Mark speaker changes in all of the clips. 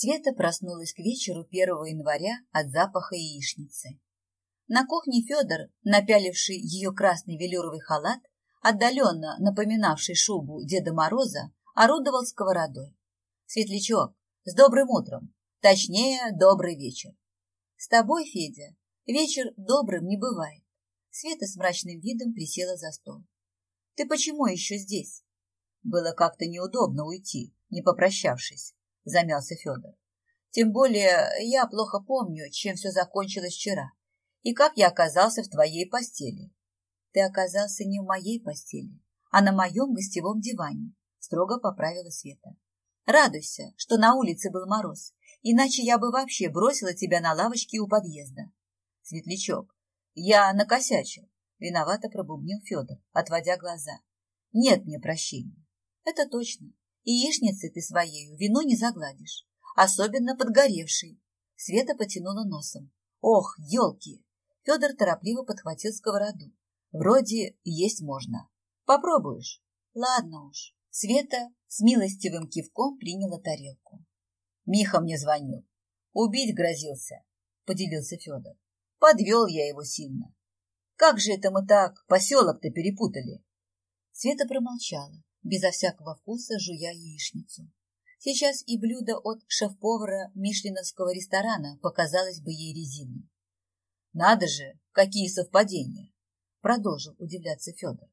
Speaker 1: Света проснулась к вечеру 1 января от запаха яичницы. На кухне Федор, напяливший ее красный велюровый халат, отдаленно напоминавший шубу Деда Мороза, орудовал сковородой. «Светлячок, с добрым утром! Точнее, добрый вечер!» «С тобой, Федя, вечер добрым не бывает!» Света с мрачным видом присела за стол. «Ты почему еще здесь?»
Speaker 2: Было как-то неудобно уйти, не попрощавшись, замялся Федор. Тем более я плохо помню, чем все закончилось вчера и как я оказался в твоей постели.
Speaker 1: Ты оказался не в моей постели, а на моем гостевом диване, строго поправила Света. Радуйся, что на улице был мороз, иначе я бы вообще бросила тебя на лавочке у подъезда.
Speaker 2: Светлячок, я накосячил, виновато пробубнил Федор, отводя глаза. Нет мне прощения.
Speaker 1: Это точно. Яичницы ты своею вину не загладишь, особенно подгоревшей. Света потянула носом. Ох, елки! Федор торопливо подхватил сковороду. Вроде есть можно. Попробуешь? Ладно уж. Света с милостивым кивком приняла тарелку.
Speaker 2: Миха мне звонил. Убить грозился, поделился Федор. Подвел я его сильно. Как же это мы так поселок-то перепутали?
Speaker 1: Света промолчала, безо всякого вкуса жуя яичницу. Сейчас и блюдо от шеф-повара мишленовского ресторана показалось бы ей резиной.
Speaker 2: Надо же, какие совпадения! Продолжил удивляться Федор.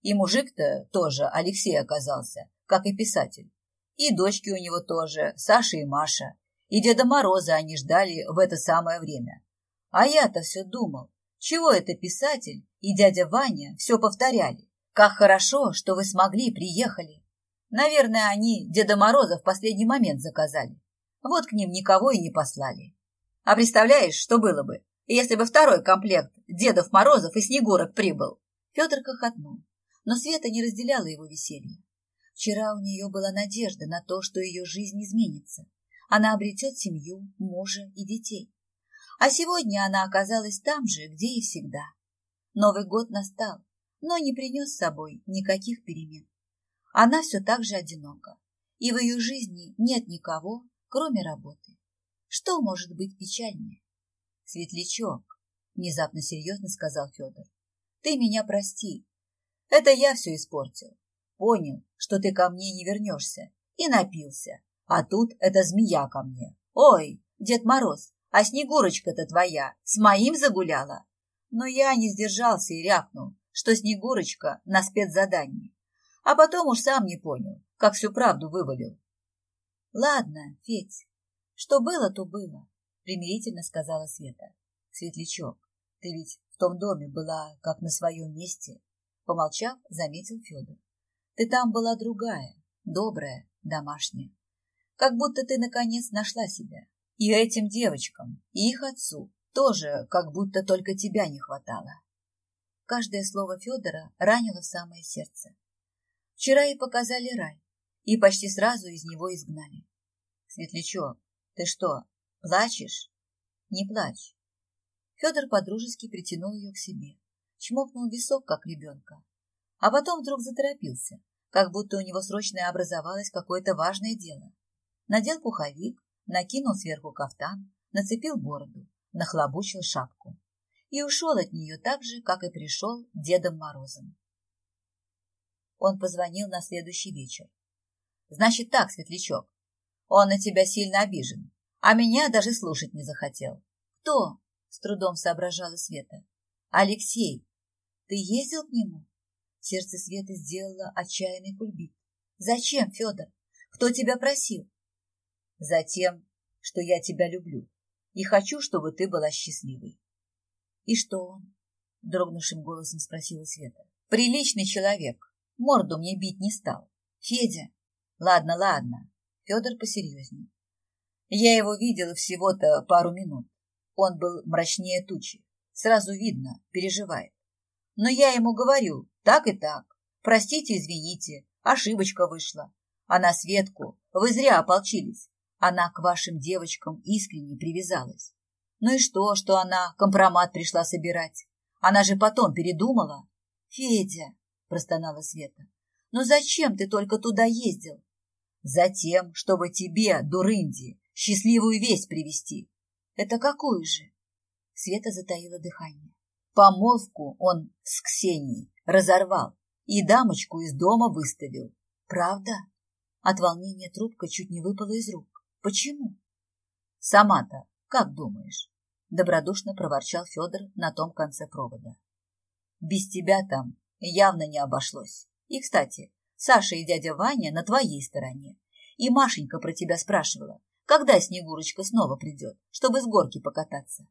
Speaker 2: И мужик-то тоже Алексей оказался, как и писатель. И дочки у него тоже, Саша и Маша. И Деда Мороза они ждали в это самое время. А я-то все думал, чего это писатель и дядя Ваня все повторяли. Как хорошо, что вы смогли, приехали. Наверное, они Деда Мороза в последний момент заказали. Вот к ним никого и не послали. А представляешь, что было бы, если бы второй комплект Дедов Морозов и Снегурок прибыл?
Speaker 1: Федор хохотнул, но Света не разделяла его веселье. Вчера у нее была надежда на то, что ее жизнь изменится. Она обретет семью, мужа и детей. А сегодня она оказалась там же, где и всегда. Новый год настал, но не принес с собой никаких перемен. Она все так же одинока, и в ее жизни нет никого, кроме работы. Что может быть печальнее?
Speaker 2: Светлячок, внезапно серьезно сказал Федор, ты меня прости. Это я все испортил. Понял, что ты ко мне не вернешься, и напился. А тут эта змея ко мне. Ой, Дед Мороз, а Снегурочка-то твоя с моим загуляла. Но я не сдержался и рякнул, что Снегурочка на спецзадании. А потом уж сам не понял, как всю правду вывалил.
Speaker 1: Ладно, Федь, что было, то было, примирительно сказала Света.
Speaker 2: Светлячок, ты ведь в том доме была как на своем месте. Помолчав, заметил Федор. Ты там была другая, добрая, домашняя. Как будто ты, наконец, нашла себя. И этим девочкам, и их отцу тоже как будто только тебя не хватало.
Speaker 1: Каждое слово Федора ранило в самое сердце. Вчера и показали рай, и почти сразу из него изгнали.
Speaker 2: Светлячок, ты что, плачешь?
Speaker 1: Не плачь. Федор подружески притянул ее к себе, чмокнул висок, как ребенка, а потом вдруг заторопился, как будто у него срочно образовалось какое-то важное дело. Надел пуховик, накинул сверху кафтан, нацепил бороду, нахлобучил шапку и ушел от нее так же, как и пришел Дедом Морозом. Он позвонил на следующий вечер.
Speaker 2: «Значит так, Светлячок, он на тебя сильно обижен, а меня даже слушать не захотел».
Speaker 1: «Кто?» — с трудом соображала Света.
Speaker 2: «Алексей.
Speaker 1: Ты ездил к нему?» Сердце Светы сделало отчаянный кульбит. «Зачем, Федор? Кто тебя просил?»
Speaker 2: «Затем, что я тебя люблю и хочу, чтобы ты была счастливой.
Speaker 1: И что он? Дрогнувшим голосом спросила Света.
Speaker 2: Приличный человек. Морду мне бить не стал.
Speaker 1: Федя.
Speaker 2: Ладно, ладно. Федор посерьезнее. Я его видела всего-то пару минут. Он был мрачнее тучи. Сразу видно, переживает. Но я ему говорю, так и так. Простите, извините, ошибочка вышла. А на Светку вы зря ополчились. Она к вашим девочкам искренне привязалась. Ну и что, что она компромат пришла собирать? Она же потом передумала.
Speaker 1: Федя, простонала Света, ну зачем ты только туда ездил?
Speaker 2: Затем, чтобы тебе, дурынди, счастливую весть привести.
Speaker 1: Это какую же? Света затаила дыхание.
Speaker 2: Помолвку он с Ксенией разорвал и дамочку из дома выставил.
Speaker 1: Правда? От волнения трубка чуть не выпала из рук. Почему?
Speaker 2: Сама-то как думаешь? Добродушно проворчал Федор на том конце провода. Без тебя там явно не обошлось. И, кстати, Саша и дядя Ваня на твоей стороне. И Машенька про тебя спрашивала, когда Снегурочка снова придет, чтобы с горки покататься.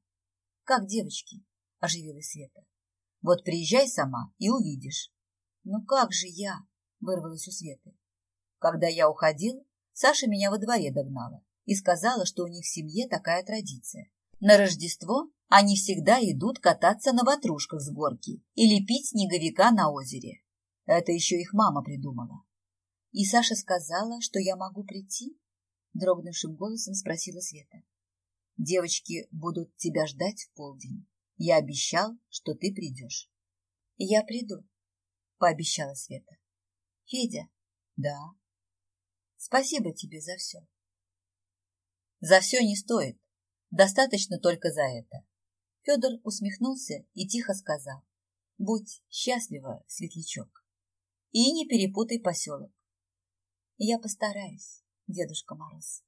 Speaker 1: Как девочки? Оживилась Света.
Speaker 2: Вот приезжай сама и увидишь.
Speaker 1: Ну как же я? Вырвалась у Светы.
Speaker 2: Когда я уходил, Саша меня во дворе догнала и сказала, что у них в семье такая традиция. На Рождество они всегда идут кататься на ватрушках с горки или пить снеговика на озере. Это еще их мама придумала.
Speaker 1: И Саша сказала, что я могу прийти? Дрогнувшим голосом спросила Света.
Speaker 2: Девочки будут тебя ждать в полдень. Я обещал, что ты придешь.
Speaker 1: Я приду, пообещала Света. Федя?
Speaker 2: Да.
Speaker 1: Спасибо тебе за все.
Speaker 2: За все не стоит. Достаточно только за это.
Speaker 1: Федор усмехнулся и тихо сказал. Будь счастлива, светлячок. И не перепутай поселок. Я постараюсь, Дедушка Мороз.